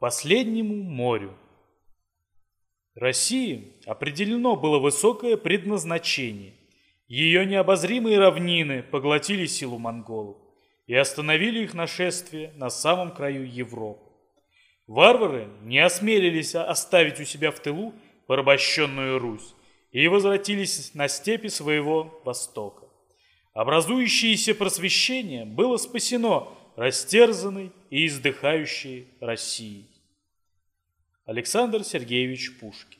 последнему морю. России определено было высокое предназначение. Ее необозримые равнины поглотили силу монголов и остановили их нашествие на самом краю Европы. Варвары не осмелились оставить у себя в тылу порабощенную Русь и возвратились на степи своего востока. Образующееся просвещение было спасено растерзанной и издыхающей Россией. Александр Сергеевич Пушкин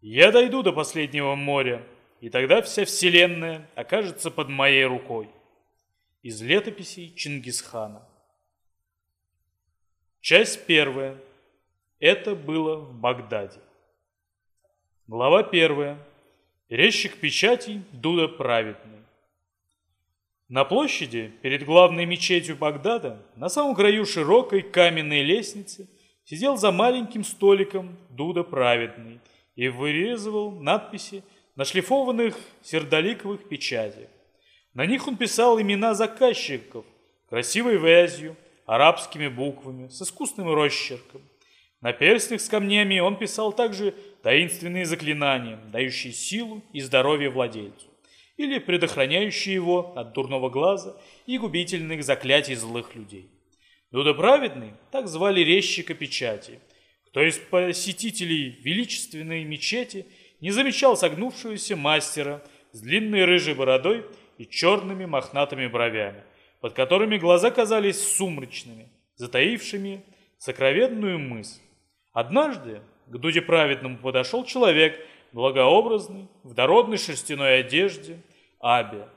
Я дойду до последнего моря, и тогда вся вселенная окажется под моей рукой. Из летописей Чингисхана. Часть первая. Это было в Багдаде. Глава первая. Резчик печатей Дуда Праведный. На площади, перед главной мечетью Багдада, на самом краю широкой каменной лестницы, сидел за маленьким столиком Дуда Праведный и вырезывал надписи на шлифованных сердоликовых печатях. На них он писал имена заказчиков красивой вязью, арабскими буквами, с искусным росчерком. На перстнях с камнями он писал также таинственные заклинания, дающие силу и здоровье владельцу или предохраняющие его от дурного глаза и губительных заклятий злых людей. Дуда так звали резчика печати, кто из посетителей величественной мечети не замечал согнувшегося мастера с длинной рыжей бородой и черными мохнатыми бровями, под которыми глаза казались сумрачными, затаившими сокровенную мысль. Однажды к Дуде Праведному подошел человек благообразный, в дородной шерстяной одежде, Абе.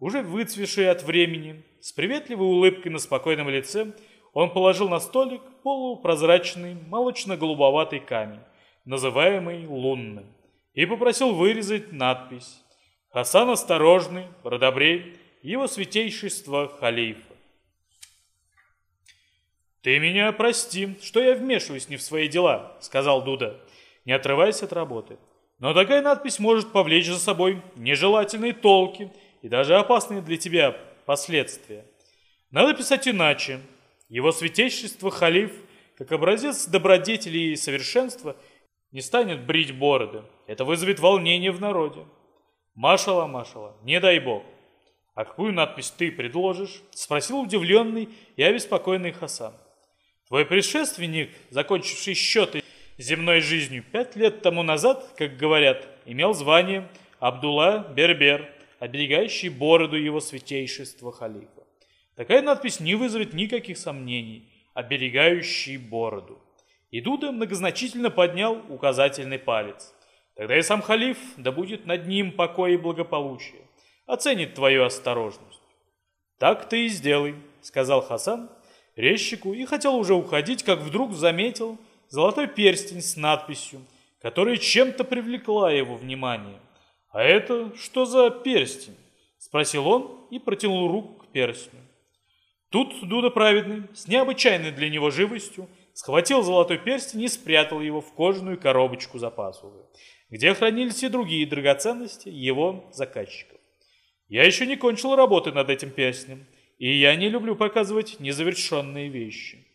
Уже выцвевший от времени, с приветливой улыбкой на спокойном лице, он положил на столик полупрозрачный молочно-голубоватый камень, называемый лунным, и попросил вырезать надпись «Хасан осторожный, родобрей, его святейшество халифа». «Ты меня прости, что я вмешиваюсь не в свои дела», — сказал Дуда, не отрываясь от работы. Но такая надпись может повлечь за собой нежелательные толки и даже опасные для тебя последствия. Надо писать иначе. Его святейшество халиф, как образец добродетели и совершенства, не станет брить бороды. Это вызовет волнение в народе. Машала, Машала, не дай бог. А какую надпись ты предложишь? Спросил удивленный и обеспокоенный Хасан. Твой предшественник, закончивший счеты земной жизнью. Пять лет тому назад, как говорят, имел звание Абдулла Бербер, оберегающий бороду его святейшества халифа. Такая надпись не вызовет никаких сомнений, оберегающий бороду. И Дуда многозначительно поднял указательный палец. Тогда и сам халиф, да будет над ним покой и благополучие, оценит твою осторожность. Так ты и сделай, сказал Хасан резчику и хотел уже уходить, как вдруг заметил, золотой перстень с надписью, которая чем-то привлекла его внимание. «А это что за перстень?» – спросил он и протянул руку к перстню. Тут Дуда Праведный, с необычайной для него живостью, схватил золотой перстень и спрятал его в кожаную коробочку запасовую, где хранились и другие драгоценности его заказчиков. Я еще не кончил работы над этим перстнем, и я не люблю показывать незавершенные вещи.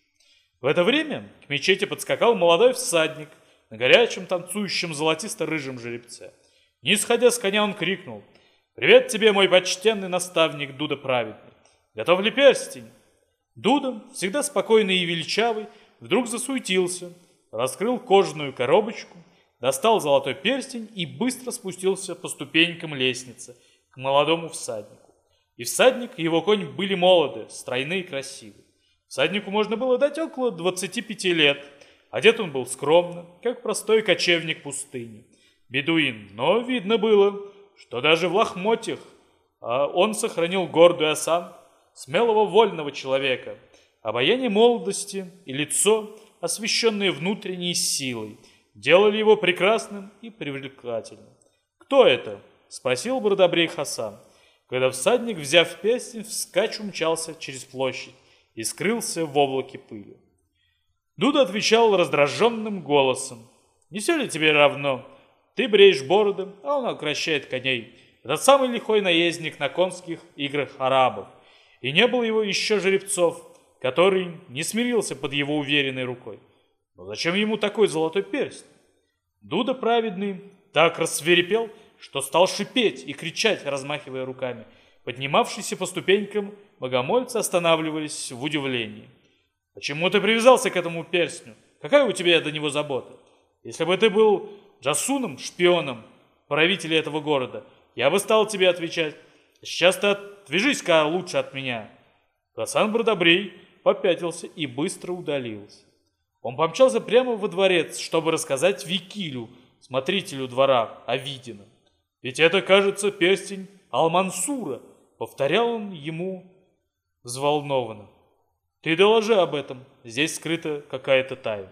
В это время к мечети подскакал молодой всадник на горячем танцующем золотисто-рыжем жеребце. Не сходя с коня, он крикнул «Привет тебе, мой почтенный наставник Дуда Праведный! Готов ли перстень?» Дуда, всегда спокойный и величавый, вдруг засуетился, раскрыл кожаную коробочку, достал золотой перстень и быстро спустился по ступенькам лестницы к молодому всаднику. И всадник, и его конь были молоды, стройны и красивы. Всаднику можно было дать около 25 лет. Одет он был скромно, как простой кочевник пустыни. Бедуин, но видно было, что даже в лохмотьях а он сохранил гордую осанку смелого вольного человека, обаяние молодости и лицо, освещенные внутренней силой, делали его прекрасным и привлекательным. «Кто это?» – спросил Бродобрей Хасан, когда всадник, взяв песнь, вскачь умчался через площадь и скрылся в облаке пыли. Дуда отвечал раздраженным голосом. «Не все ли тебе равно? Ты бреешь бороды, а он укращает коней. Это самый лихой наездник на конских играх арабов. И не было его еще жеребцов, который не смирился под его уверенной рукой. Но зачем ему такой золотой перстень? Дуда праведный так рассверепел, что стал шипеть и кричать, размахивая руками. Поднимавшиеся по ступенькам богомольцы останавливались в удивлении. «Почему ты привязался к этому перстню? Какая у тебя до него забота? Если бы ты был Джасуном, шпионом правителя этого города, я бы стал тебе отвечать. Сейчас ты отвяжись-ка лучше от меня». Гасан Бродобрей попятился и быстро удалился. Он помчался прямо во дворец, чтобы рассказать Викилю, смотрителю двора, о виденном. Ведь это, кажется, перстень Алмансура, повторял он ему взволнованно. Ты доложи об этом, здесь скрыта какая-то тайна.